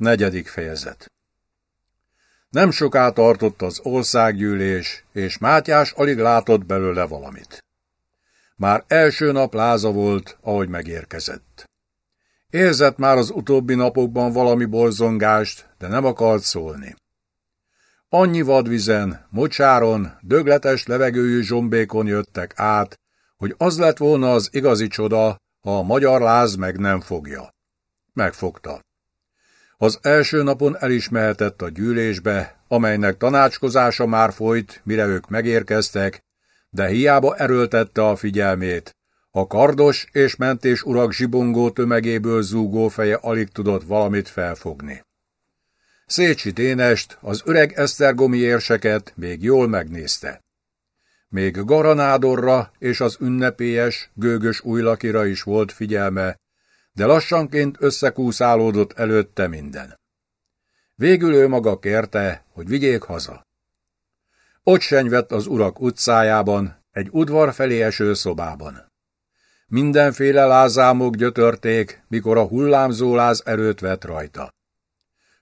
Negyedik fejezet Nem soká tartott az országgyűlés, és Mátyás alig látott belőle valamit. Már első nap láza volt, ahogy megérkezett. Érzett már az utóbbi napokban valami borzongást, de nem akart szólni. Annyi vadvizen, mocsáron, dögletes levegőjű zsombékon jöttek át, hogy az lett volna az igazi csoda, ha a magyar láz meg nem fogja. Megfogta. Az első napon el is mehetett a gyűlésbe, amelynek tanácskozása már folyt, mire ők megérkeztek, de hiába erőltette a figyelmét. A kardos és mentés urak zsibongó tömegéből zúgó feje alig tudott valamit felfogni. Szécsi Dénest, az öreg esztergomi érseket még jól megnézte. Még Garanádorra és az ünnepélyes, gőgös újlakira is volt figyelme, de lassanként összekúszálódott előtte minden. Végül ő maga kérte, hogy vigyék haza. Ott senyvett az urak utcájában, egy udvar felé eső szobában. Mindenféle lázámok gyötörték, mikor a hullámzó láz erőt vett rajta.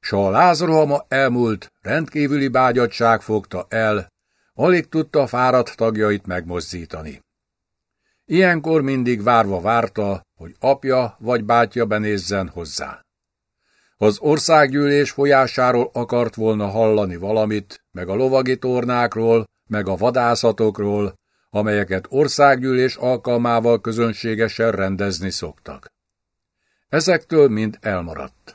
S a lázrohama elmúlt, rendkívüli bágyadság fogta el, alig tudta fáradt tagjait megmozdítani. Ilyenkor mindig várva várta, hogy apja vagy bátyja benézzen hozzá. Az országgyűlés folyásáról akart volna hallani valamit, meg a lovagi tornákról, meg a vadászatokról, amelyeket országgyűlés alkalmával közönségesen rendezni szoktak. Ezektől mind elmaradt.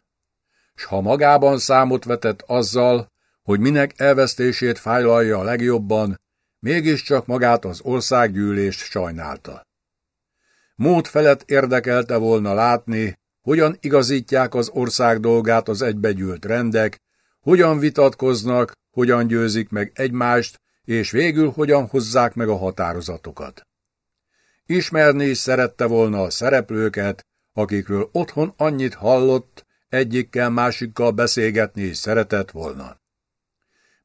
S ha magában számot vetett azzal, hogy minek elvesztését fájlalja a legjobban, mégiscsak magát az országgyűlést sajnálta. Mód felett érdekelte volna látni, hogyan igazítják az ország dolgát az egybegyűlt rendek, hogyan vitatkoznak, hogyan győzik meg egymást, és végül hogyan hozzák meg a határozatokat. Ismerni is szerette volna a szereplőket, akikről otthon annyit hallott, egyikkel másikkal beszélgetni is szeretett volna.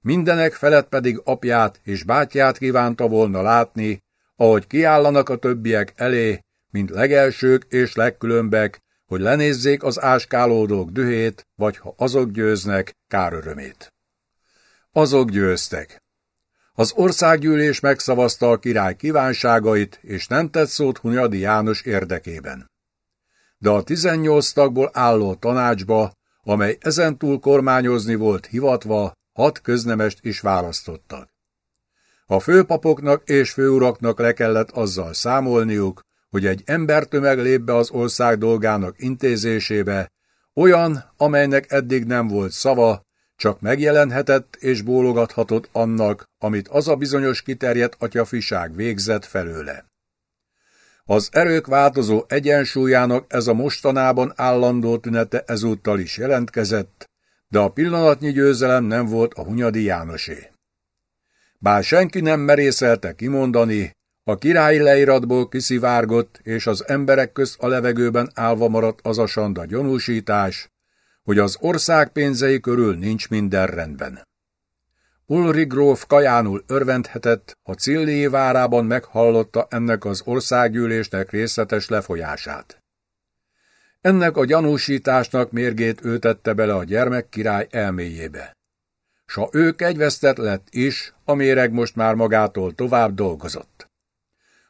Mindenek felett pedig apját és bátyját kívánta volna látni, ahogy kiállanak a többiek elé, mint legelsők és legkülönbek, hogy lenézzék az áskálódók dühét, vagy ha azok győznek, kárörömét. Azok győztek. Az országgyűlés megszavazta a király kívánságait, és nem tett szót Hunyadi János érdekében. De a 18 tagból álló tanácsba, amely ezentúl kormányozni volt hivatva, hat köznemest is választottak. A főpapoknak és főuraknak le kellett azzal számolniuk, hogy egy embertömeg lép be az ország dolgának intézésébe, olyan, amelynek eddig nem volt szava, csak megjelenhetett és bólogathatott annak, amit az a bizonyos kiterjedt atyafiság végzett felőle. Az erők változó egyensúlyának ez a mostanában állandó tünete ezúttal is jelentkezett, de a pillanatnyi győzelem nem volt a Hunyadi Jánosé. Bár senki nem merészelte kimondani, a királyi leiratból kiszivárgott, és az emberek közt a levegőben állva maradt az a sanda gyanúsítás, hogy az ország pénzei körül nincs minden rendben. Ulri gróf kajánul örvendhetett, ha Cillié várában meghallotta ennek az országgyűlésnek részletes lefolyását. Ennek a gyanúsításnak mérgét ültette bele a gyermek király elméjébe. S ha ő kegyvesztett lett is, a méreg most már magától tovább dolgozott.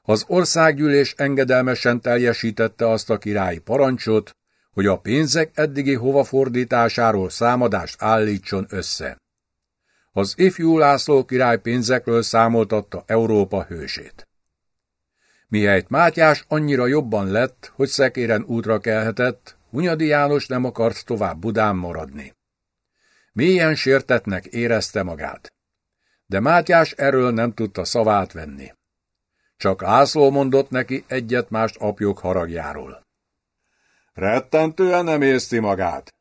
Az országgyűlés engedelmesen teljesítette azt a királyi parancsot, hogy a pénzek eddigi hovafordításáról számadást állítson össze. Az ifjú László király pénzekről számoltatta Európa hősét. Mihelyt Mátyás annyira jobban lett, hogy szekéren útra kelhetett, Hunyadi János nem akart tovább Budán maradni. Mélyen sértetnek érezte magát. De Mátyás erről nem tudta szavát venni. Csak László mondott neki egyet-mást apjuk haragjáról. Rettentően nem érzi magát.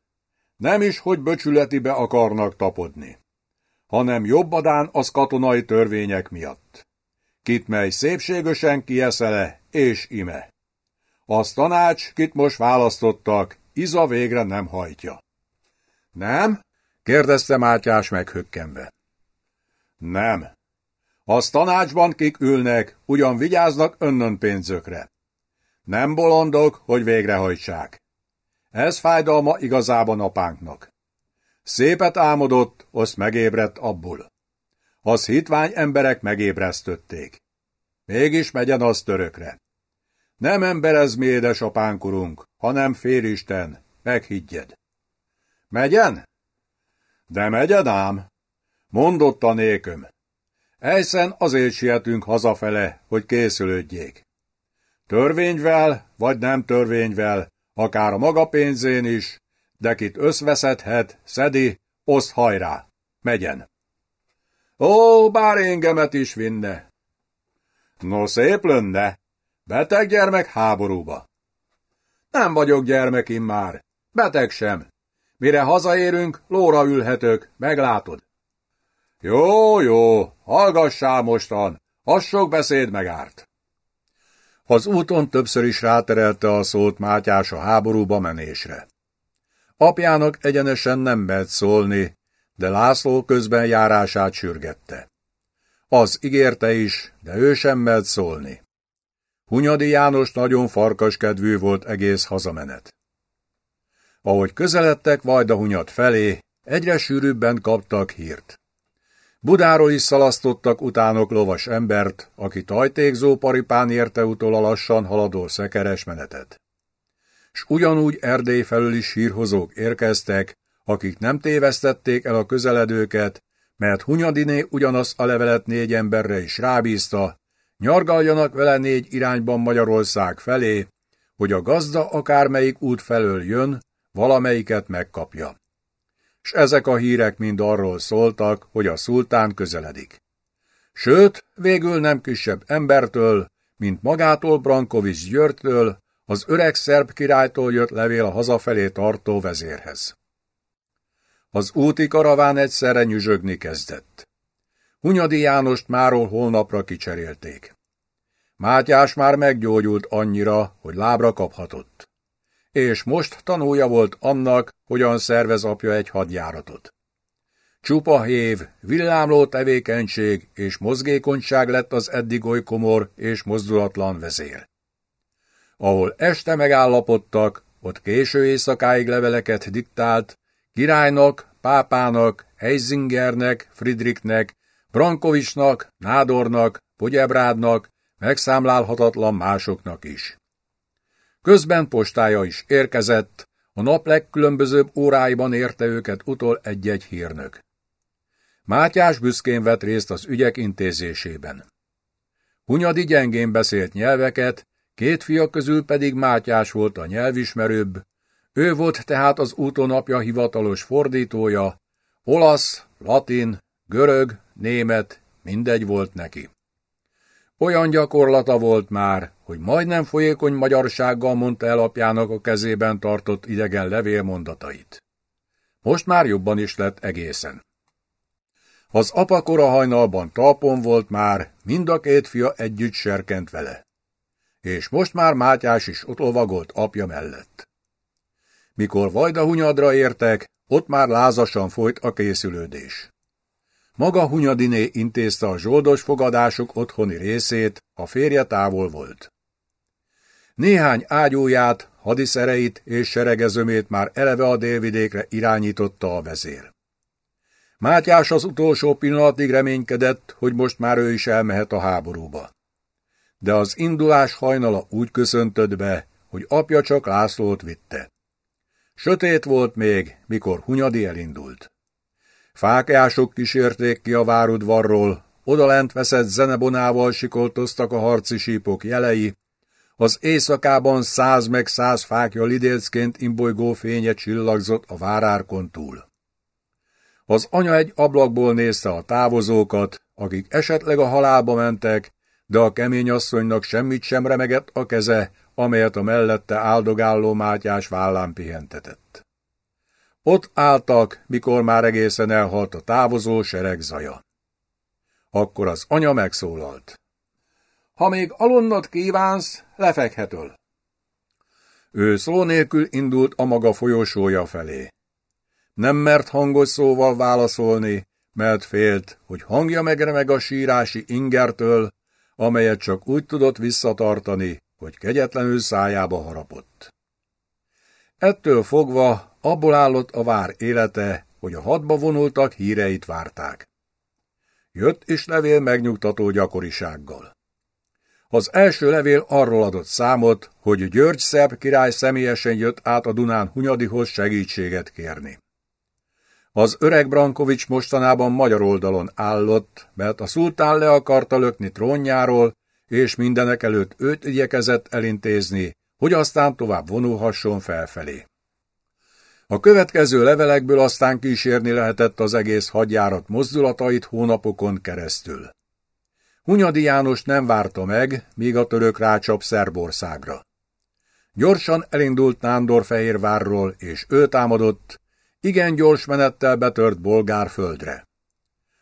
Nem is, hogy böcsületibe akarnak tapodni, hanem jobbadán az katonai törvények miatt. Kit mely szépségösen kieszele és ime. Az tanács, kit most választottak, Iza végre nem hajtja. Nem? kérdezte Mátyás meghökkenve. Nem. Az tanácsban kik ülnek, ugyan vigyáznak önnön pénzökre. Nem bolondok, hogy végrehajtsák. Ez fájdalma igazában apánknak. Szépet álmodott, azt megébredt abból. Az hitvány emberek megébresztötték. Mégis megyen az törökre. Nem ember ez mi édesapánkurunk, hanem félisten, meghiggyed. Megyen? De megyed ám? Mondott a néköm. Ejszen azért sietünk hazafele, hogy készülődjék. Törvényvel, vagy nem törvényvel, akár a maga pénzén is, de kit összveszedhet, szedi, oszt hajrá, megyen. Ó, bár engemet is vinne. No szép lönne, beteg gyermek háborúba. Nem vagyok gyermek már, beteg sem. Mire hazaérünk, lóra ülhetök, meglátod. Jó, jó, hallgassál mostan, az sok beszéd megárt. Az úton többször is ráterelte a szót Mátyás a háborúba menésre. Apjának egyenesen nem mert szólni, de László közben járását sürgette. Az ígérte is, de ő sem mert szólni. Hunyadi János nagyon farkaskedvű volt egész hazamenet. Ahogy közeledtek Vajdahunyad felé, egyre sűrűbben kaptak hírt. Budáról is szalasztottak utánok lovas embert, aki tajtékzó paripán érte utol a lassan haladó szekeres menetet. S ugyanúgy Erdély felül is hírhozók érkeztek, akik nem tévesztették el a közeledőket, mert Hunyadiné ugyanazt a levelet négy emberre is rábízta, nyargaljanak vele négy irányban Magyarország felé, hogy a gazda akármelyik út felől jön, valamelyiket megkapja s ezek a hírek mind arról szóltak, hogy a szultán közeledik. Sőt, végül nem kisebb embertől, mint magától Brankovics Györgytől, az öreg szerb királytól jött levél a hazafelé tartó vezérhez. Az úti karaván egyszerre nyüzsögni kezdett. Hunyadi Jánost máról holnapra kicserélték. Mátyás már meggyógyult annyira, hogy lábra kaphatott és most tanulja volt annak, hogyan szervez apja egy hadjáratot. Csupa hév, villámló tevékenység és mozgékonyság lett az eddig oly komor és mozdulatlan vezér. Ahol este megállapodtak, ott késő éjszakáig leveleket diktált, királynak, pápának, Heisingernek, Friedrichnek, Brankovicsnak, Nádornak, Pogyebrádnak, megszámlálhatatlan másoknak is. Közben postája is érkezett, a nap legkülönbözőbb óráiban érte őket utol egy-egy hírnök. Mátyás büszkén vett részt az ügyek intézésében. Hunyadi gyengén beszélt nyelveket, két fia közül pedig Mátyás volt a nyelvismerőbb, ő volt tehát az útonapja hivatalos fordítója, olasz, latin, görög, német, mindegy volt neki. Olyan gyakorlata volt már, hogy majdnem folyékony magyarsággal mondta el apjának a kezében tartott idegen levél mondatait. Most már jobban is lett egészen. Az apakora hajnalban talpon volt már, mind a két fia együtt serkent vele. És most már Mátyás is ott lovagolt apja mellett. Mikor Vajdahunyadra értek, ott már lázasan folyt a készülődés. Maga Hunyadiné intézte a zsoldos fogadások otthoni részét, a férje távol volt. Néhány ágyúját, hadiszereit és seregezömét már eleve a délvidékre irányította a vezér. Mátyás az utolsó pillanatig reménykedett, hogy most már ő is elmehet a háborúba. De az indulás hajnala úgy köszöntött be, hogy apja csak Lászlót vitte. Sötét volt még, mikor Hunyadi elindult. Fákjások kísérték ki a várudvarról, odalent veszett zenebonával sikoltoztak a harci sípok jelei, az éjszakában száz meg száz fákja lidércként imbolygó fénye csillagzott a várárkon túl. Az anya egy ablakból nézte a távozókat, akik esetleg a halálba mentek, de a kemény asszonynak semmit sem remegett a keze, amelyet a mellette áldogáló Mátyás vállán pihentetett. Ott álltak, mikor már egészen elhalt a távozó sereg zaja. Akkor az anya megszólalt. Ha még alonnat kívánsz, lefekhetől. Ő szó nélkül indult a maga folyosója felé. Nem mert hangos szóval válaszolni, mert félt, hogy hangja megremeg a sírási ingertől, amelyet csak úgy tudott visszatartani, hogy kegyetlenül szájába harapott. Ettől fogva abból állott a vár élete, hogy a hadba vonultak híreit várták. Jött is levél megnyugtató gyakorisággal. Az első levél arról adott számot, hogy György szerb király személyesen jött át a Dunán Hunyadihoz segítséget kérni. Az öreg Brankovics mostanában magyar oldalon állott, mert a szultán le akarta lökni trónjáról, és mindenek előtt őt igyekezett elintézni, hogy aztán tovább vonulhasson felfelé. A következő levelekből aztán kísérni lehetett az egész hadjárat mozdulatait hónapokon keresztül. Hunyadi János nem várta meg, míg a török rácsap Szerbországra. Gyorsan elindult Nándorfehérvárról, és ő támadott, igen gyors menettel betört bolgár földre.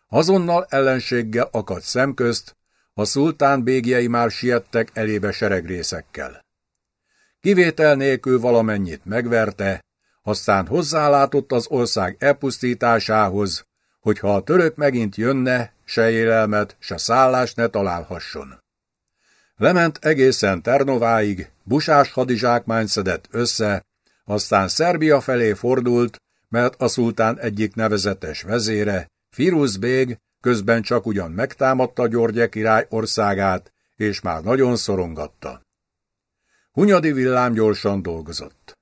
Azonnal ellenséggel akadt szemközt, a szultán bégjei már siettek elébe seregrészekkel. Kivétel nélkül valamennyit megverte, aztán hozzálátott az ország elpusztításához, hogyha a török megint jönne, se élelmet, se szállást ne találhasson. Lement egészen Ternováig, busás hadizsákmány szedett össze, aztán Szerbia felé fordult, mert a szultán egyik nevezetes vezére, Firuz Bég, közben csak ugyan megtámadta Györgye király országát, és már nagyon szorongatta. Hunyadi villám gyorsan dolgozott.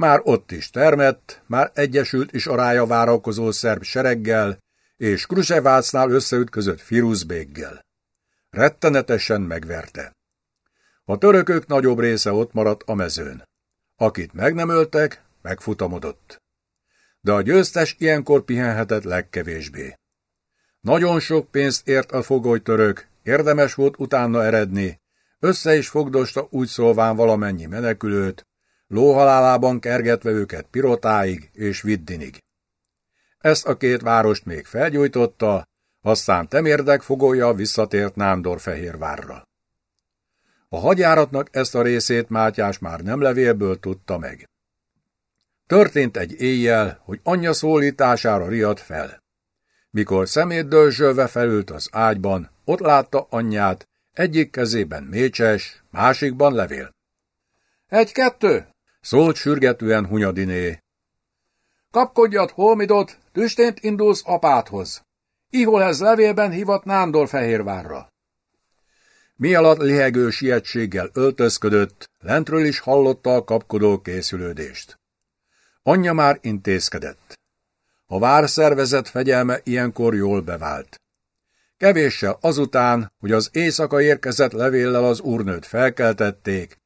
Már ott is termett, már egyesült is a rája várakozó szerb sereggel, és Krusevácnál összeütközött Firuzbéggel. Rettenetesen megverte. A törökök nagyobb része ott maradt a mezőn. Akit meg nem öltek, megfutamodott. De a győztes ilyenkor pihenhetett legkevésbé. Nagyon sok pénzt ért a fogoly török, érdemes volt utána eredni, össze is fogdosta úgy szólván valamennyi menekülőt, lóhalálában kergetve őket Pirotáig és Viddinig. Ezt a két várost még felgyújtotta, aztán temérdek fogolja visszatért Nándorfehérvárra. A hadjáratnak ezt a részét Mátyás már nem levélből tudta meg. Történt egy éjjel, hogy anyja szólítására riadt fel. Mikor szemét dölzsölve felült az ágyban, ott látta anyját, egyik kezében mécses, másikban levél. Egy-kettő, szólt sürgetően Hunyadiné. Kapkodjad Holmidot, tüstént indulsz apádhoz. Ihol ez levélben hivat Nándorfehérvárra. Mi alatt lihegő sietséggel öltözködött, lentről is hallotta a kapkodó készülődést. Anyja már intézkedett. A várszervezet fegyelme ilyenkor jól bevált. Kevéssel azután, hogy az éjszaka érkezett levéllel az úrnőt felkeltették,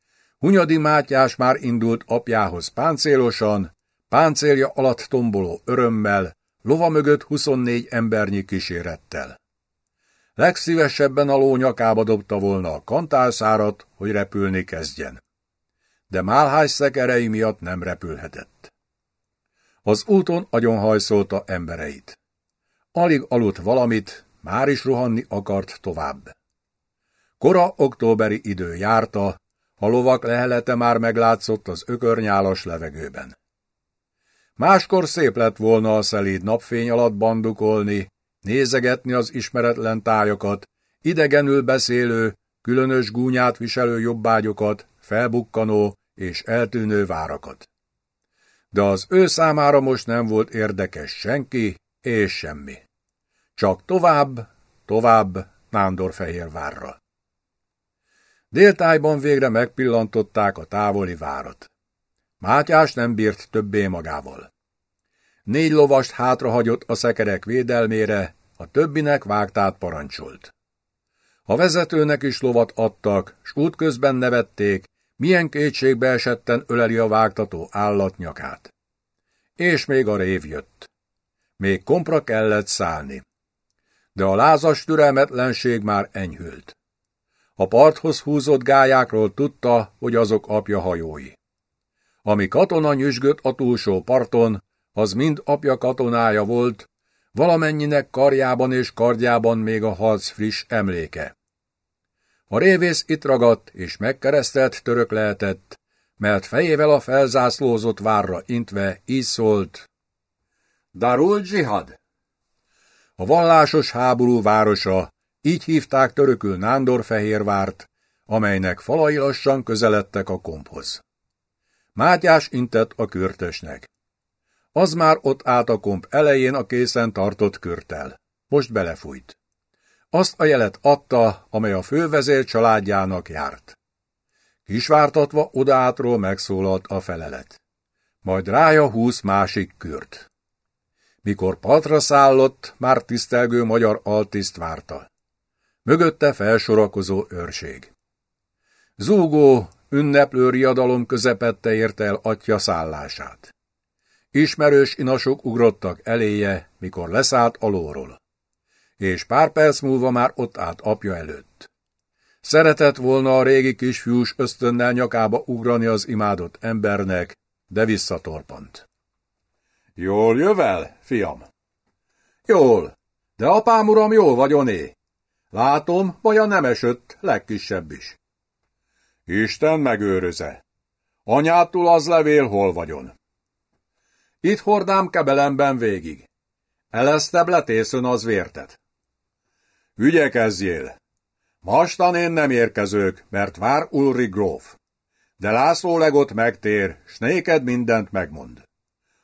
Hunyadi Mátyás már indult apjához páncélosan, páncélja alatt tomboló örömmel, lova mögött 24 embernyi kísérettel. Legszívesebben a ló nyakába dobta volna a kantálszárat, hogy repülni kezdjen. De málhány szekerei miatt nem repülhetett. Az úton agyonhajszolta embereit. Alig aludt valamit, már is rohanni akart tovább. Kora októberi idő járta, a lovak lehelete már meglátszott az ökörnyálas levegőben. Máskor szép lett volna a szelíd napfény alatt bandukolni, nézegetni az ismeretlen tájakat, idegenül beszélő, különös gúnyát viselő jobbágyokat, felbukkanó és eltűnő várakat. De az ő számára most nem volt érdekes senki és semmi. Csak tovább, tovább Nándorfehérvárra. Déltájban végre megpillantották a távoli várat. Mátyás nem bírt többé magával. Négy lovast hátrahagyott a szekerek védelmére, a többinek vágtát parancsolt. A vezetőnek is lovat adtak, s útközben nevették, milyen kétségbe esetten öleli a vágtató állat nyakát. És még a rév jött. Még kompra kellett szállni. De a lázas türelmetlenség már enyhült. A parthoz húzott gályákról tudta, hogy azok apja hajói. Ami katona nyüzsgött a túlsó parton, az mind apja katonája volt, valamennyinek karjában és kardjában még a harc friss emléke. A révész itt ragadt és megkeresztelt török lehetett, mert fejével a felzászlózott várra intve így szólt. Darul dzsihad! A vallásos háború városa, így hívták törökül Nándorfehérvárt, amelynek falai lassan közeledtek a komphoz. Mátyás intett a kürtösnek. Az már ott állt a komp elején a készen tartott körtel. Most belefújt. Azt a jelet adta, amely a fővezér családjának járt. Kisvártatva odaátról megszólalt a felelet. Majd rája húsz másik kürt. Mikor patra szállott, már tisztelgő magyar altiszt várta. Mögötte felsorakozó őrség. Zúgó, ünneplő riadalom közepette érte el atya szállását. Ismerős inasok ugrottak eléje, mikor leszállt alóról. És pár perc múlva már ott állt apja előtt. Szeretett volna a régi kisfiús ösztönnel nyakába ugrani az imádott embernek, de visszatorpant. Jól jövel, fiam? Jól, de apám uram jól vagyoné. Látom, vagy a nem esött, legkisebb is. Isten megőröze. Anyától az levél hol vagyon. Itt hordám kebelemben végig. Elesztebb letészön az vértet. Ügyekezzél! Mastan én nem érkezők, mert vár Ulri gróf. De László legot megtér, s néked mindent megmond.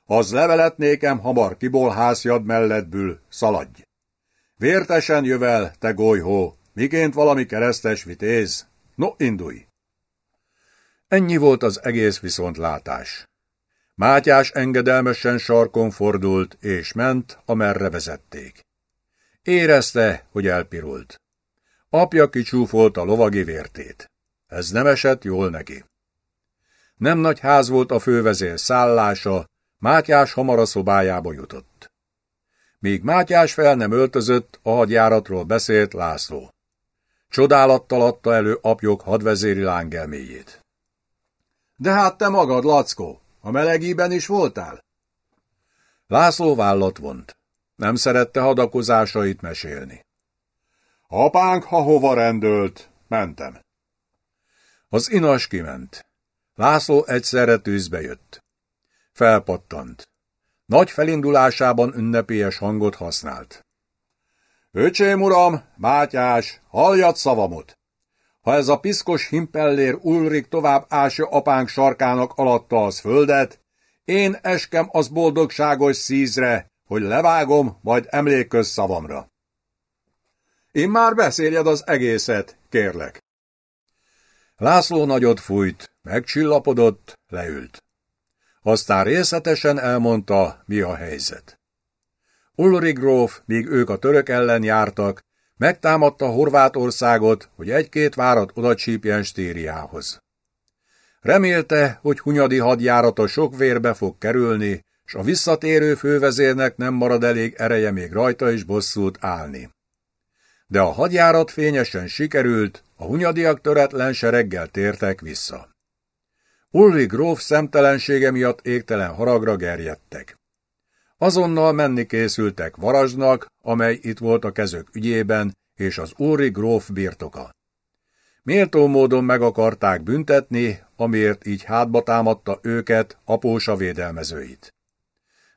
Az levelet nékem hamar kibolhászjad mellettből, szaladj. Vértesen jövel, te golyhó, miként valami keresztes vitéz. No, indulj! Ennyi volt az egész viszontlátás. Mátyás engedelmesen sarkon fordult, és ment, amerre vezették. Érezte, hogy elpirult. Apja kicsúfolt a lovagi vértét. Ez nem esett jól neki. Nem nagy ház volt a fővezér szállása, Mátyás hamar a szobájába jutott. Míg Mátyás fel nem öltözött, a hadjáratról beszélt László. Csodálattal adta elő apjok hadvezéri lángelméjét. De hát te magad, Lackó, a melegében is voltál? László vállat vont. Nem szerette hadakozásait mesélni. Apánk, ha hova rendölt, mentem. Az inas kiment. László egyszerre tűzbe jött. Felpattant. Nagy felindulásában ünnepélyes hangot használt. Öcsém uram, Mátyás, halljad szavamot! Ha ez a piszkos himpellér Ulrik tovább ásja apánk sarkának alatta az földet, én eskem az boldogságos szízre, hogy levágom, majd emléköz szavamra. Én már beszéljed az egészet, kérlek. László nagyot fújt, megcsillapodott, leült. Aztán részletesen elmondta, mi a helyzet. Ulrich gróf, míg ők a török ellen jártak, megtámadta Horvátországot, hogy egy-két várat odacsípjen Stíriához. Remélte, hogy Hunyadi hadjárata sok vérbe fog kerülni, s a visszatérő fővezérnek nem marad elég ereje még rajta is bosszút állni. De a hadjárat fényesen sikerült, a hunyadiak töretlen sereggel tértek vissza. Ulri gróf szemtelensége miatt égtelen haragra gerjedtek. Azonnal menni készültek Varasnak, amely itt volt a kezök ügyében, és az Ulri gróf birtoka. Méltó módon meg akarták büntetni, amiért így hátba támadta őket, apósa védelmezőit.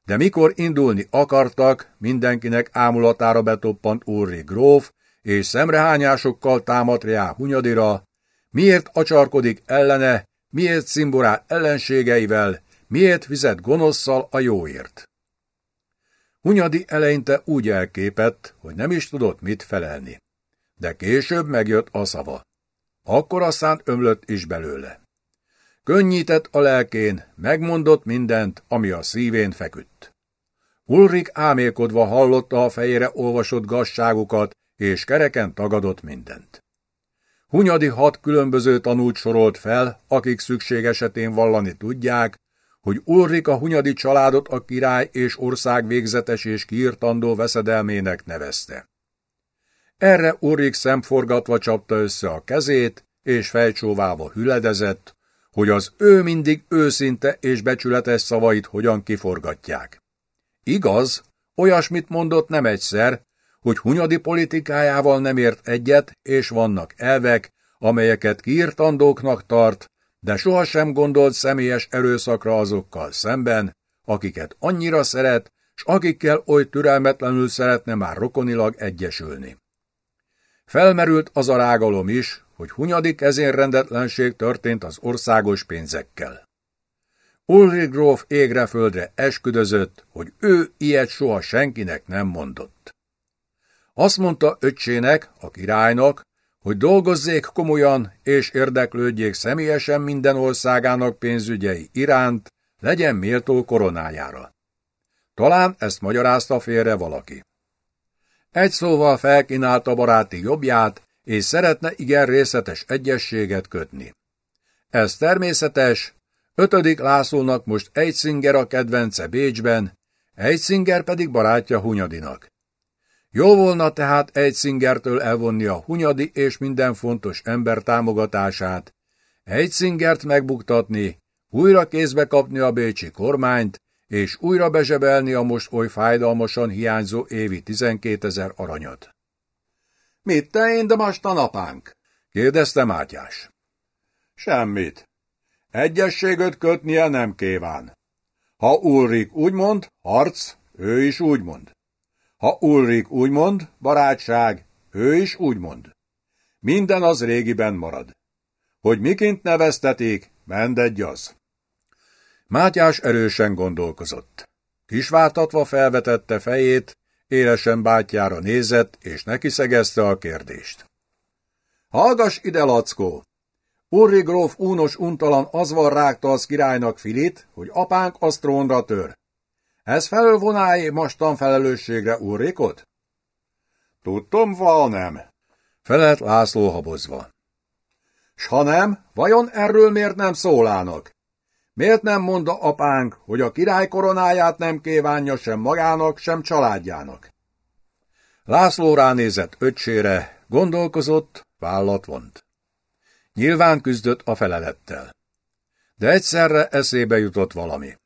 De mikor indulni akartak, mindenkinek ámulatára betoppant Ulri gróf, és szemrehányásokkal támadt rá Hunyadira, miért acsarkodik ellene, miért szimborál ellenségeivel, miért fizet gonoszszal a jóért. Hunyadi eleinte úgy elképett, hogy nem is tudott mit felelni. De később megjött a szava. Akkor aztán ömlött is belőle. Könnyített a lelkén, megmondott mindent, ami a szívén feküdt. Ulrik ámélkodva hallotta a fejére olvasott gazságukat, és kereken tagadott mindent. Hunyadi hat különböző tanult sorolt fel, akik szükség esetén vallani tudják, hogy Ulrik a Hunyadi családot a király és ország végzetes és kiirtandó veszedelmének nevezte. Erre Ulrik szemforgatva csapta össze a kezét, és fejcsóválva hüledezett, hogy az ő mindig őszinte és becsületes szavait hogyan kiforgatják. Igaz, olyasmit mondott nem egyszer, hogy Hunyadi politikájával nem ért egyet, és vannak elvek, amelyeket kiirtandóknak tart, de sohasem gondolt személyes erőszakra azokkal szemben, akiket annyira szeret, s akikkel oly türelmetlenül szeretne már rokonilag egyesülni. Felmerült az a rágalom is, hogy Hunyadi kezén rendetlenség történt az országos pénzekkel. Ulrich gróf égre-földre esküdözött, hogy ő ilyet soha senkinek nem mondott. Azt mondta öccsének, a királynak, hogy dolgozzék komolyan és érdeklődjék személyesen minden országának pénzügyei iránt, legyen méltó koronájára. Talán ezt magyarázta félre valaki. Egy szóval felkínálta baráti jobbját, és szeretne igen részletes egyességet kötni. Ez természetes, ötödik Lászlónak most Eitsinger a kedvence Bécsben, Eitsinger pedig barátja Hunyadinak. Jó volna tehát Eitzingertől elvonni a Hunyadi és minden fontos ember támogatását, Eitzingert megbuktatni, újra kézbe kapni a bécsi kormányt, és újra bezsebelni a most oly fájdalmasan hiányzó évi 12 ezer aranyat. – Mit te én, de most a napánk? – kérdezte Mátyás. – Semmit. Egyességet kötnie nem kíván. Ha Ulrik úgy mond, harc, ő is úgy mond. Ha Ulrik úgy mond, barátság, ő is úgy mond. Minden az régiben marad. Hogy miként neveztetik, mendegy az. Mátyás erősen gondolkozott. Kisváltatva felvetette fejét, élesen bátyjára nézett, és neki szegezte a kérdést. Hallgass ide, Lackó! Urri gróf únos untalan azval rágta az királynak Filit, hogy apánk az trónra tör. Ez felől vonálj mostan felelősségre Urrikot? Tudtom, val nem, felelt László habozva. S ha nem, vajon erről miért nem szólának? Miért nem mondta apánk, hogy a király koronáját nem kívánja sem magának, sem családjának? László ránézett öcsére, gondolkozott, vállat vont. Nyilván küzdött a felelettel. De egyszerre eszébe jutott valami.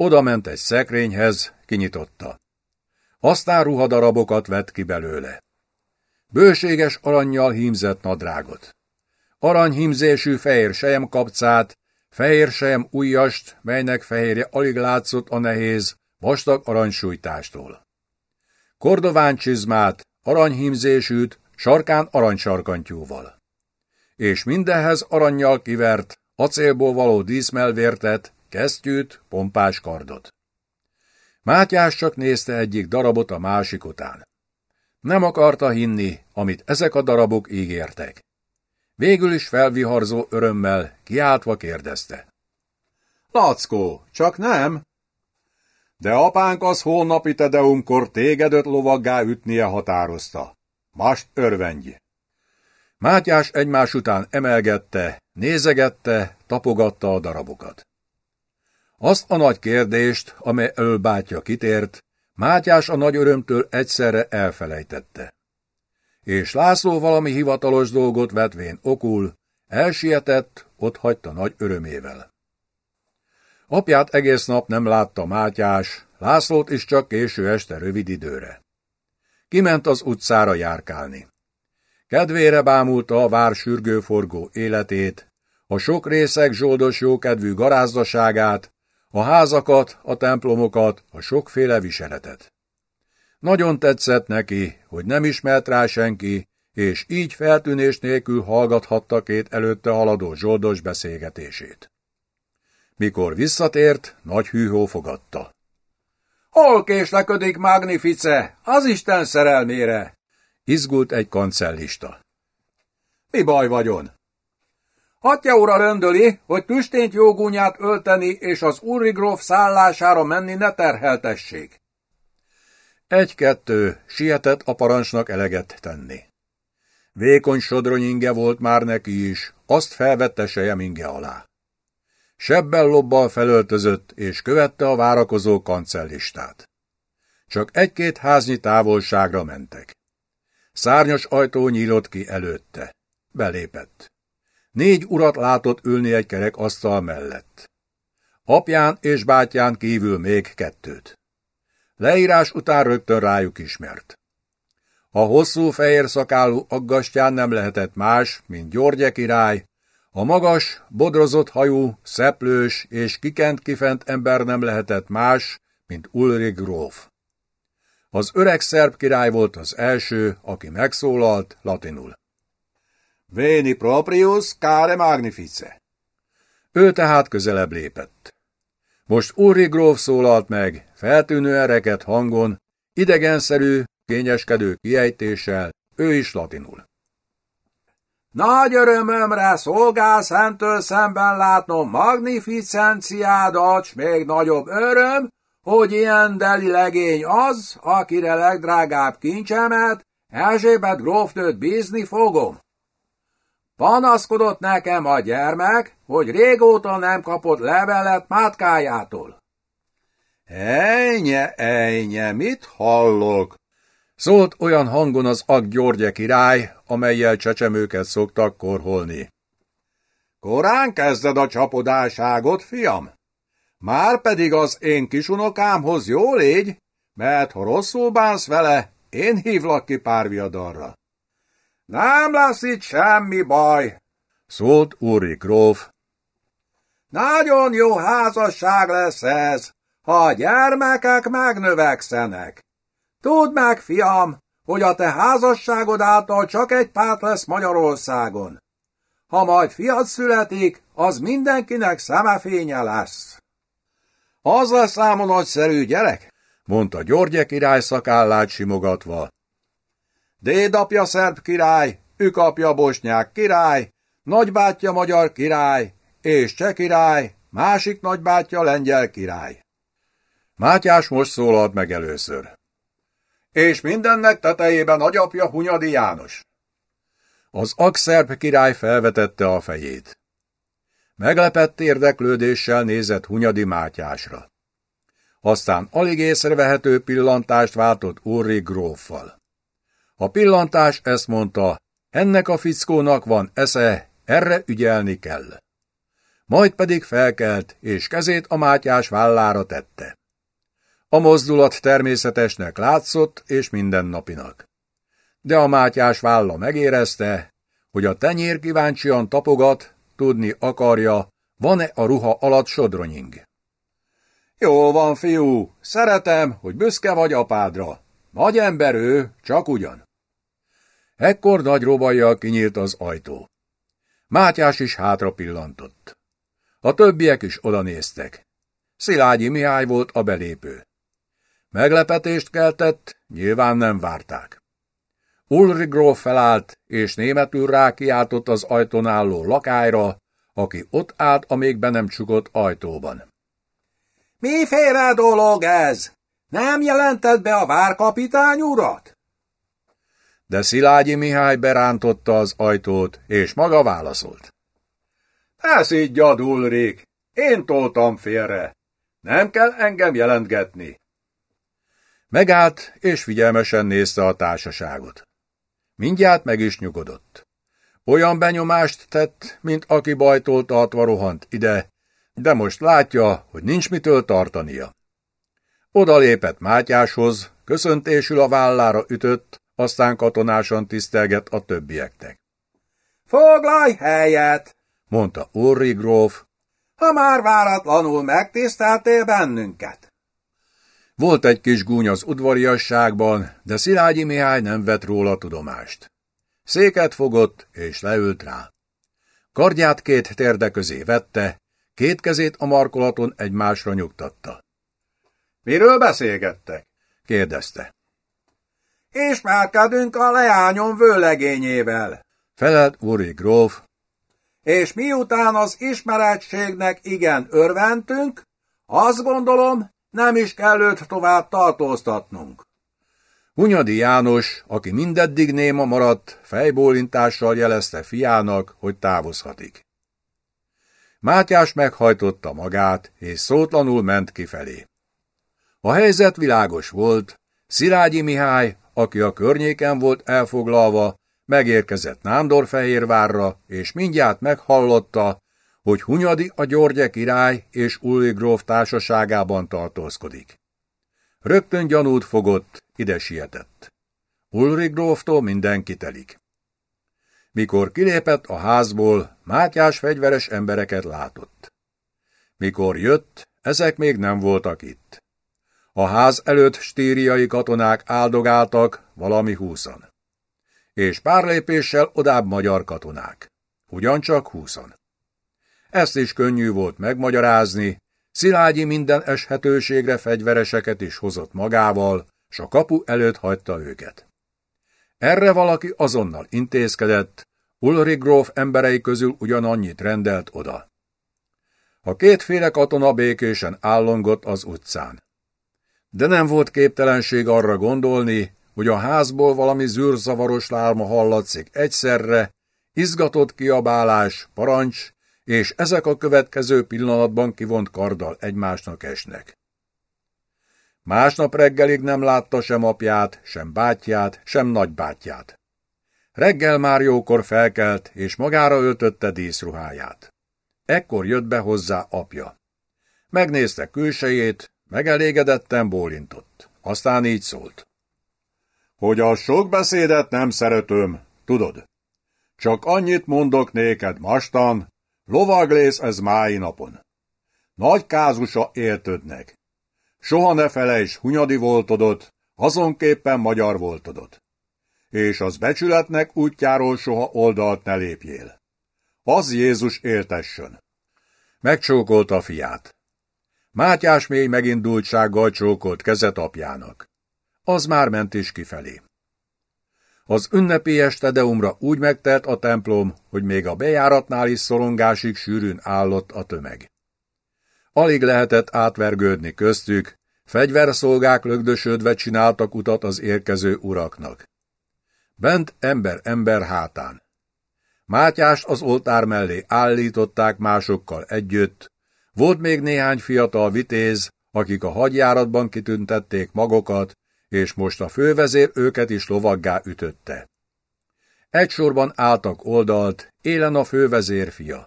Oda ment egy szekrényhez, kinyitotta. Aztán ruhadarabokat vett ki belőle. Bőséges aranyjal hímzett nadrágot. Aranyhímzésű fehér kapcát, Fehér sejem ujjast, melynek fehérje alig látszott a nehéz, vastag aranysújtástól. Kordován csizmát, aranyhímzésűt, sarkán aranysarkantyúval. És mindenhez aranyjal kivert, acélból való díszmelvértet, kesztyűt, pompás kardot. Mátyás csak nézte egyik darabot a másik után. Nem akarta hinni, amit ezek a darabok ígértek. Végül is felviharzó örömmel, kiáltva kérdezte. Lackó, csak nem? De apánk az holnapi tedeumkor tégedöt lovaggá ütnie határozta. Most örvendj! Mátyás egymás után emelgette, nézegette, tapogatta a darabokat. Azt a nagy kérdést, amely ölbátja kitért, Mátyás a nagy örömtől egyszerre elfelejtette és László valami hivatalos dolgot vetvén okul, elsietett, ott hagyta nagy örömével. Apját egész nap nem látta Mátyás, Lászlót is csak késő este rövid időre. Kiment az utcára járkálni. Kedvére bámulta a vár sürgőforgó életét, a sok részek zsoldos jókedvű garázdaságát, a házakat, a templomokat, a sokféle viseletet. Nagyon tetszett neki, hogy nem ismert rá senki, és így feltűnés nélkül hallgathatta két előtte haladó zsoldos beszélgetését. Mikor visszatért, nagy hűhó fogadta. Hol késleködik Magnifice? Az Isten szerelmére! Izgult egy kancellista. Mi baj vagyon? Hatja ura röndöli, hogy tüstént jógúnyát ölteni és az Urigróf szállására menni ne terheltessék. Egy-kettő, sietett a parancsnak eleget tenni. Vékony sodronyinge volt már neki is, azt felvette sejeminge alá. Sebbel lobbal felöltözött, és követte a várakozó kancellistát. Csak egy-két háznyi távolságra mentek. Szárnyas ajtó nyílott ki előtte. Belépett. Négy urat látott ülni egy kerek asztal mellett. Apján és bátyán kívül még kettőt. Leírás után rögtön rájuk ismert. A hosszú fehér szakálú aggastyán nem lehetett más, mint Györgye király, a magas, bodrozott hajú, szeplős és kikent kifent ember nem lehetett más, mint Ulrich gróf. Az öreg szerb király volt az első, aki megszólalt latinul. Veni proprius care magnifice. Ő tehát közelebb lépett. Most Uri gróf szólalt meg, feltűnő ereket hangon, idegenszerű, kényeskedő kiejtéssel, ő is latinul. Nagy örömömre szolgál szentől szemben látnom magnificenciádat, s még nagyobb öröm, hogy ilyen deli legény az, akire legdrágább kincsemet, Erzsébet grófnőt bízni fogom. Panaszkodott nekem a gyermek, hogy régóta nem kapott levelet mátkájától. Ejnye, ejnye, mit hallok? Szólt olyan hangon az Ag Györgye király, amelyel csecsemőket szoktak korholni. Korán kezded a csapodáságot, fiam? Már pedig az én kisunokámhoz jó légy, mert ha rosszul bánsz vele, én hívlak ki párviadalra. Nem lesz itt semmi baj, szólt Úri gróf. Nagyon jó házasság lesz ez, ha a gyermekek megnövekszenek. Tudd meg, fiam, hogy a te házasságod által csak egy párt lesz Magyarországon. Ha majd fiat születik, az mindenkinek szemefénye lesz. Az lesz számon nagyszerű gyerek, mondta Györgye király szakállát simogatva. Dédapja szerb király, ükapja bosnyák király, nagybátyja magyar király, és cseh király, másik nagybátyja lengyel király. Mátyás most szólalt meg először. És mindennek tetejében nagyapja Hunyadi János. Az akszerb király felvetette a fejét. Meglepett érdeklődéssel nézett Hunyadi Mátyásra. Aztán alig észrevehető pillantást váltott Urri gróffal. A pillantás ezt mondta, ennek a fickónak van esze, erre ügyelni kell. Majd pedig felkelt, és kezét a Mátyás vállára tette. A mozdulat természetesnek látszott, és mindennapinak. De a Mátyás válla megérezte, hogy a tenyér kíváncsian tapogat, tudni akarja, van-e a ruha alatt sodronying. Jó van, fiú, szeretem, hogy büszke vagy apádra. Nagy ember ő, csak ugyan. Ekkor nagy robajjal kinyílt az ajtó. Mátyás is hátra pillantott. A többiek is oda néztek. Szilágyi Mihály volt a belépő. Meglepetést keltett, nyilván nem várták. Ulrich Gróf felállt, és németül rákiáltott az ajtón álló lakályra, aki ott állt a még be nem csukott ajtóban. Miféle dolog ez? Nem jelentett be a várkapitány urat? De Szilágyi Mihály berántotta az ajtót, és maga válaszolt. Ne szidjad, Ulrik, én toltam félre. Nem kell engem jelentgetni. Megállt, és figyelmesen nézte a társaságot. Mindjárt meg is nyugodott. Olyan benyomást tett, mint aki bajtól tartva rohant ide, de most látja, hogy nincs mitől tartania. Oda lépett Mátyáshoz, köszöntésül a vállára ütött, aztán katonásan tisztelget a többieknek. Foglalj helyet, mondta Urri gróf, ha már váratlanul megtiszteltél bennünket. Volt egy kis gúny az udvariasságban, de Szilágyi Mihály nem vett róla tudomást. Széket fogott, és leült rá. Kardját két térde közé vette, két kezét a markolaton egymásra nyugtatta. Miről beszélgettek? kérdezte. Ismerkedünk a leányom vőlegényével, felelt Uri gróf. És miután az ismerettségnek igen örventünk, azt gondolom, nem is kell őt tovább tartóztatnunk. Hunyadi János, aki mindeddig néma maradt, fejbólintással jelezte fiának, hogy távozhatik. Mátyás meghajtotta magát, és szótlanul ment kifelé. A helyzet világos volt, Szilágyi Mihály, aki a környéken volt elfoglalva, megérkezett Nándorfehérvárra, és mindjárt meghallotta, hogy Hunyadi a Györgye király és Ulli gróf társaságában tartózkodik. Rögtön gyanút fogott, ide sietett. Ulri gróftól mindenki telik. Mikor kilépett a házból, Mátyás fegyveres embereket látott. Mikor jött, ezek még nem voltak itt. A ház előtt stíriai katonák áldogáltak, valami húszan. És pár lépéssel odább magyar katonák. Ugyancsak húszan. Ezt is könnyű volt megmagyarázni, Szilágyi minden eshetőségre fegyvereseket is hozott magával, s a kapu előtt hagyta őket. Erre valaki azonnal intézkedett, Ulrich gróf emberei közül ugyanannyit rendelt oda. A kétféle katona békésen állongott az utcán. De nem volt képtelenség arra gondolni, hogy a házból valami zűrzavaros lárma hallatszik egyszerre, izgatott kiabálás, parancs, és ezek a következő pillanatban kivont karddal egymásnak esnek. Másnap reggelig nem látta sem apját, sem bátyját, sem nagybátyját. Reggel már jókor felkelt, és magára öltötte díszruháját. Ekkor jött be hozzá apja. Megnézte külsejét, megelégedetten bólintott. Aztán így szólt. Hogy a sok beszédet nem szeretöm, tudod. Csak annyit mondok néked mastan, lovaglész ez mái napon. Nagy kázusa éltödnek. Soha ne felejts hunyadi voltodot, azonképpen magyar voltodot. És az becsületnek útjáról soha oldalt ne lépjél. Az Jézus éltessön. Megcsókolta a fiát. Mátyás mély megindultsággal csókolt kezet apjának. Az már ment is kifelé. Az ünnepélyes tedeumra úgy megtelt a templom, hogy még a bejáratnál is szorongásig sűrűn állott a tömeg. Alig lehetett átvergődni köztük, fegyverszolgák lögdösödve csináltak utat az érkező uraknak. Bent ember-ember hátán. Mátyást az oltár mellé állították másokkal együtt, volt még néhány fiatal vitéz, akik a hadjáratban kitüntették magokat, és most a fővezér őket is lovaggá ütötte. Egy sorban álltak oldalt, élen a fővezér fia.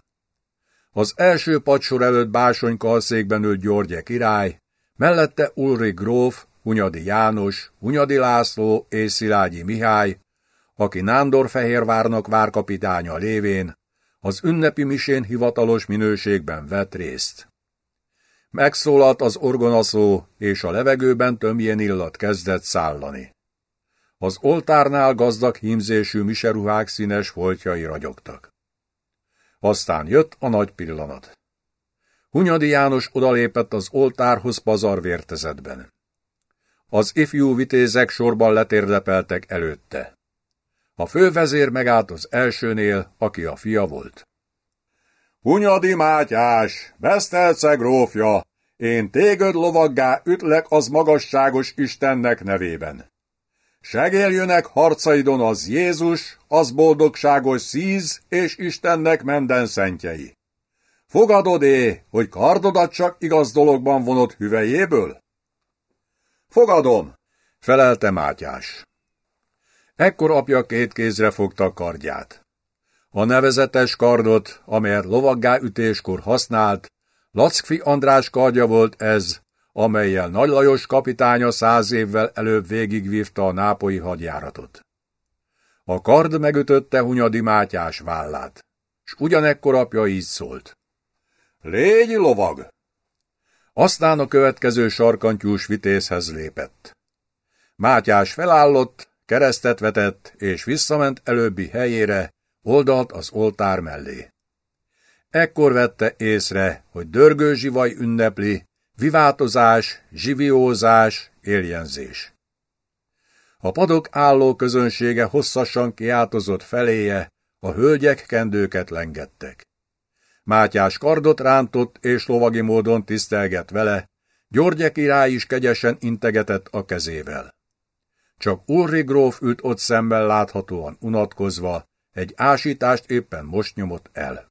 Az első padsor előtt básony kalszékben ült Györgye király, mellette Ulrik gróf, Hunyadi János, Hunyadi László és Szilágyi Mihály, aki Nándorfehérvárnak várkapitánya lévén, az ünnepi misén hivatalos minőségben vett részt. Megszólalt az orgonaszó, és a levegőben tömjén illat kezdett szállani. Az oltárnál gazdag hímzésű miseruhák színes foltjai ragyogtak. Aztán jött a nagy pillanat. Hunyadi János odalépett az oltárhoz pazarvértezetben. Az ifjú vitézek sorban letérdepeltek előtte. A fővezér megállt az elsőnél, aki a fia volt. Hunyadi Mátyás, Besztelce grófja, én téged lovaggá ütlek az magasságos Istennek nevében. Segéljönek harcaidon az Jézus, az boldogságos szíz és Istennek minden szentjei. Fogadod-é, hogy kardodat csak igaz dologban vonott hüvejéből? Fogadom, felelte Mátyás. Ekkor apja két kézre fogta kardját. A nevezetes kardot, amelyet lovaggá ütéskor használt, Lackfi András kardja volt ez, amelyel Nagy Lajos kapitánya száz évvel előbb végigvívta a nápoi hadjáratot. A kard megütötte Hunyadi Mátyás vállát, s ugyanekkor apja így szólt. Légy lovag! Aztán a következő sarkantyús vitézhez lépett. Mátyás felállott, keresztet vetett, és visszament előbbi helyére, oldalt az oltár mellé. Ekkor vette észre, hogy dörgő zsivaj ünnepli, vivátozás, zsiviózás, éljenzés. A padok álló közönsége hosszasan kiáltozott feléje, a hölgyek kendőket lengettek. Mátyás kardot rántott és lovagi módon tisztelget vele, Györgye király is kegyesen integetett a kezével. Csak Ulri gróf ült ott szemben láthatóan unatkozva, egy ásítást éppen most nyomott el.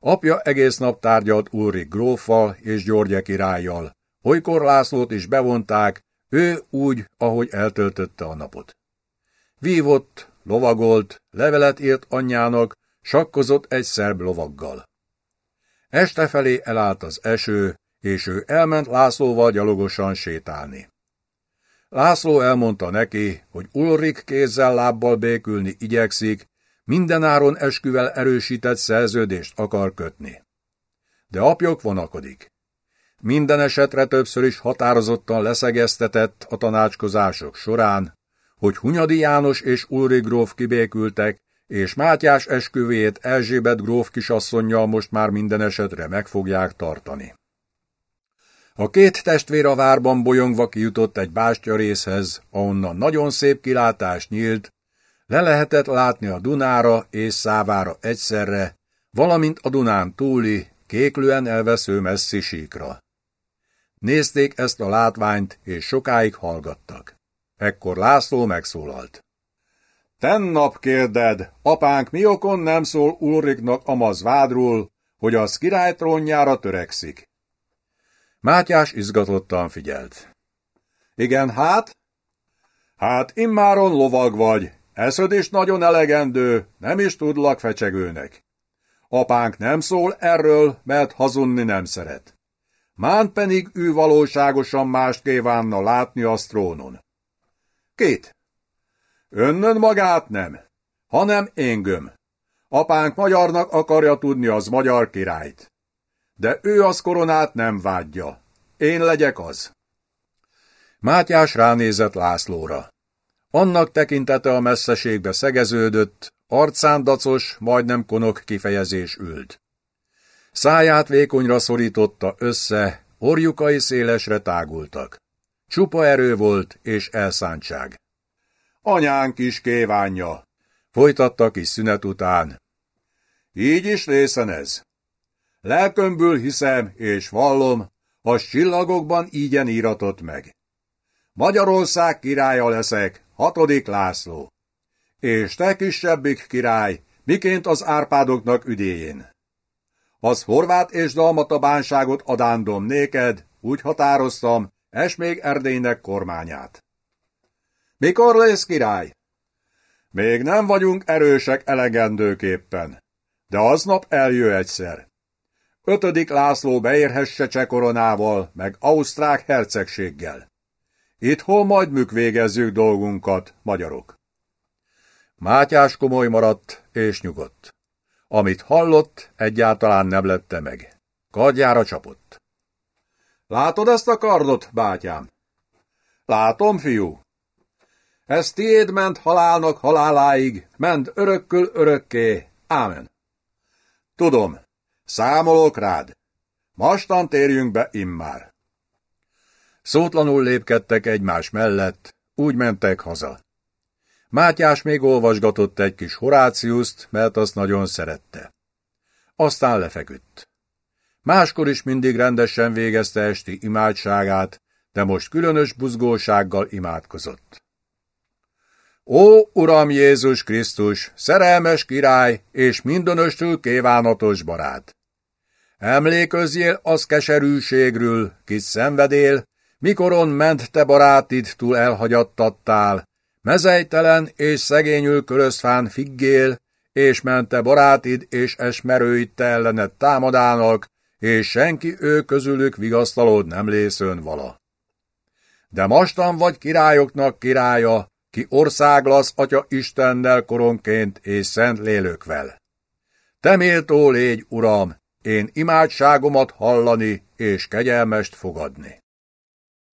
Apja egész nap tárgyalt Ulrik gróffal és Györgye királlyal. Olykor Lászlót is bevonták, ő úgy, ahogy eltöltötte a napot. Vívott, lovagolt, levelet írt anyjának, sakkozott egy szerb lovaggal. Este felé elállt az eső, és ő elment Lászlóval gyalogosan sétálni. László elmondta neki, hogy Ulrik kézzel lábbal békülni igyekszik, mindenáron esküvel erősített szerződést akar kötni. De apjuk vonakodik. Minden esetre többször is határozottan leszegeztetett a tanácskozások során, hogy Hunyadi János és Ulri gróf kibékültek, és Mátyás esküvét Erzsébet gróf kisasszonynal most már minden esetre meg fogják tartani. A két testvér a várban bolyongva kijutott egy bástyarészhez, ahonnan nagyon szép kilátás nyílt, le lehetett látni a Dunára és Szávára egyszerre, valamint a Dunán túli, kéklően elvesző messzi síkra. Nézték ezt a látványt, és sokáig hallgattak. Ekkor László megszólalt. Tennap kérded, apánk mi okon nem szól Ulriknak amaz vádról, hogy az király trónjára törekszik? Mátyás izgatottan figyelt. Igen, hát? Hát immáron lovag vagy, eszöd is nagyon elegendő, nem is tudlak fecsegőnek. Apánk nem szól erről, mert hazunni nem szeret. Mán pedig ő valóságosan mást kívánna látni a trónon. Két. Önnön magát nem, hanem éngöm. Apánk magyarnak akarja tudni az magyar királyt. De ő az koronát nem vágyja. Én legyek az. Mátyás ránézett Lászlóra. Annak tekintete a messzeségbe szegeződött, arcán dacos, majdnem konok kifejezés ült. Száját vékonyra szorította össze, orjukai szélesre tágultak. Csupa erő volt és elszántság. Anyánk is kívánja, folytatta kis szünet után. Így is részen ez. Lelkömből hiszem és vallom, a csillagokban ígyen íratott meg. Magyarország királya leszek, hatodik László. És te kisebbik király, miként az Árpádoknak üdéjén. Az horvát és dalmata bánságot adándom néked, úgy határoztam, es még Erdélynek kormányát. Mikor lesz király? Még nem vagyunk erősek elegendőképpen, de aznap eljő egyszer. Ötödik László beérhesse cseh koronával, meg Ausztrák hercegséggel. Itthon majd műkvégezzük dolgunkat, magyarok. Mátyás komoly maradt és nyugodt. Amit hallott, egyáltalán nem lette meg. Kardjára csapott. Látod ezt a kardot, bátyám? Látom, fiú. Ez tiéd ment halálnak haláláig, ment örökkül örökké. Ámen. Tudom, számolok rád. Mastan térjünk be immár. Szótlanul lépkedtek egymás mellett, úgy mentek haza. Mátyás még olvasgatott egy kis Horáciuszt, mert azt nagyon szerette. Aztán lefeküdt. Máskor is mindig rendesen végezte esti imádságát, de most különös buzgósággal imádkozott. Ó, Uram Jézus Krisztus, szerelmes király és mindönöstül kívánatos barát! Emléközzél az keserűségről, kit szenvedél, mikoron ment te barátid túl elhagyattattál, mezejtelen és szegényül körözfán figgél, és mente barátid és esmerőid te ellened támadának, és senki ő közülük vigasztalód nem lészön vala. De mostan vagy királyoknak királya, ki országlasz Atya Istennel koronként és szent lélökvel. Te méltó légy, Uram, én imádságomat hallani és kegyelmest fogadni.